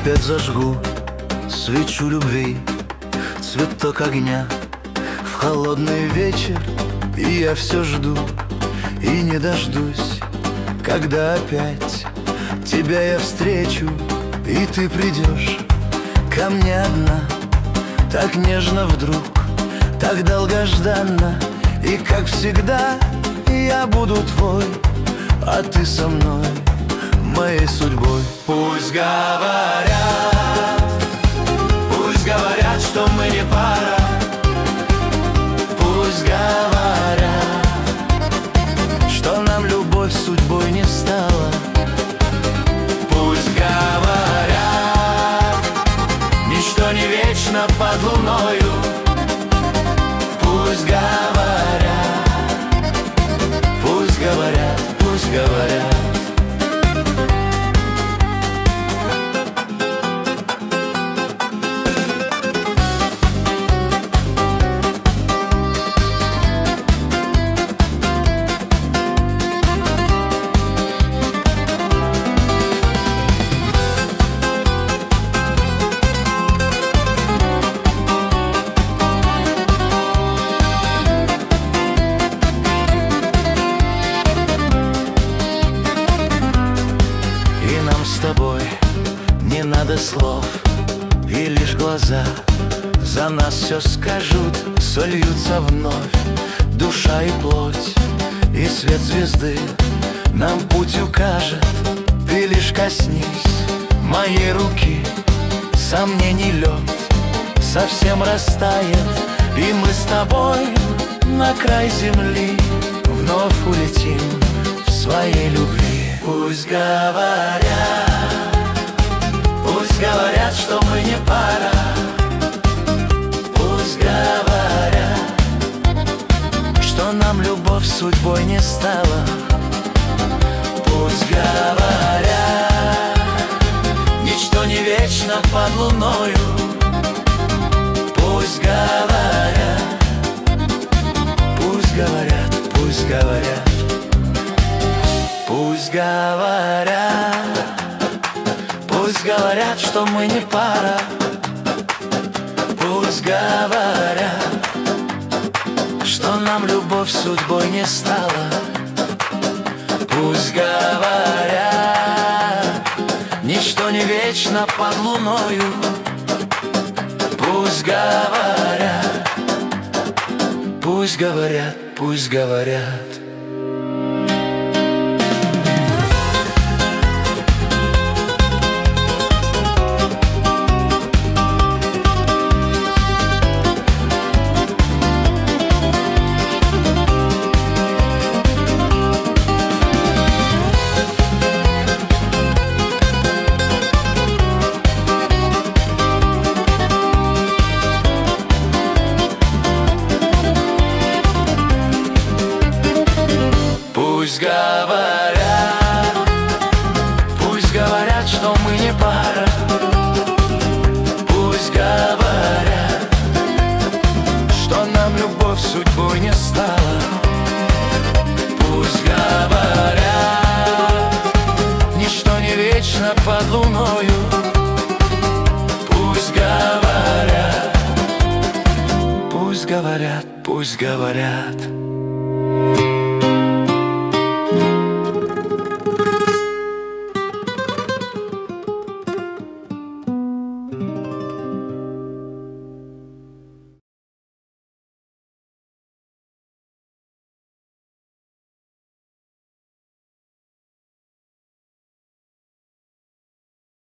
Опять зажгу свечу любви Цветок огня. В холодный вечер И я все жду И не дождусь Когда опять Тебя я встречу И ты придешь Ко мне одна. Так нежно вдруг Так долгожданно И как всегда Я буду твой А ты со мной Моей судьбой. Пусть говорят любовь судьбой не стала. Пусть говорят Ничто не вечно под луною с тобой. Не надо слов И лишь глаза за нас все скажут Сольются вновь. Душа и плоть И свет звезды нам путь укажет. Ты лишь коснись моей руки Сомнений лед совсем растает. И мы с тобой на край земли Вновь улетим в своей любви. Пусть говорят, пусть говорят, что мы не пара. Пусть говорят, что нам любовь судьбой не стала. Пусть говорят, ничто не вечно под луною. Пусть говорят, пусть говорят, пусть говорят. Пусть говорят, говорят, что мы не пара. Пусть говорят, что нам любовь судьбой не стала. Пусть говорят, ничто не вечно под луною. Пусть говорят, пусть говорят, пусть говорят Пусть говорят, пусть говорят, что мы не пара. Пусть говорят, что нам любовь судьбой не стала. Пусть говорят, ничто не вечно под луною. Пусть говорят, пусть говорят, пусть говорят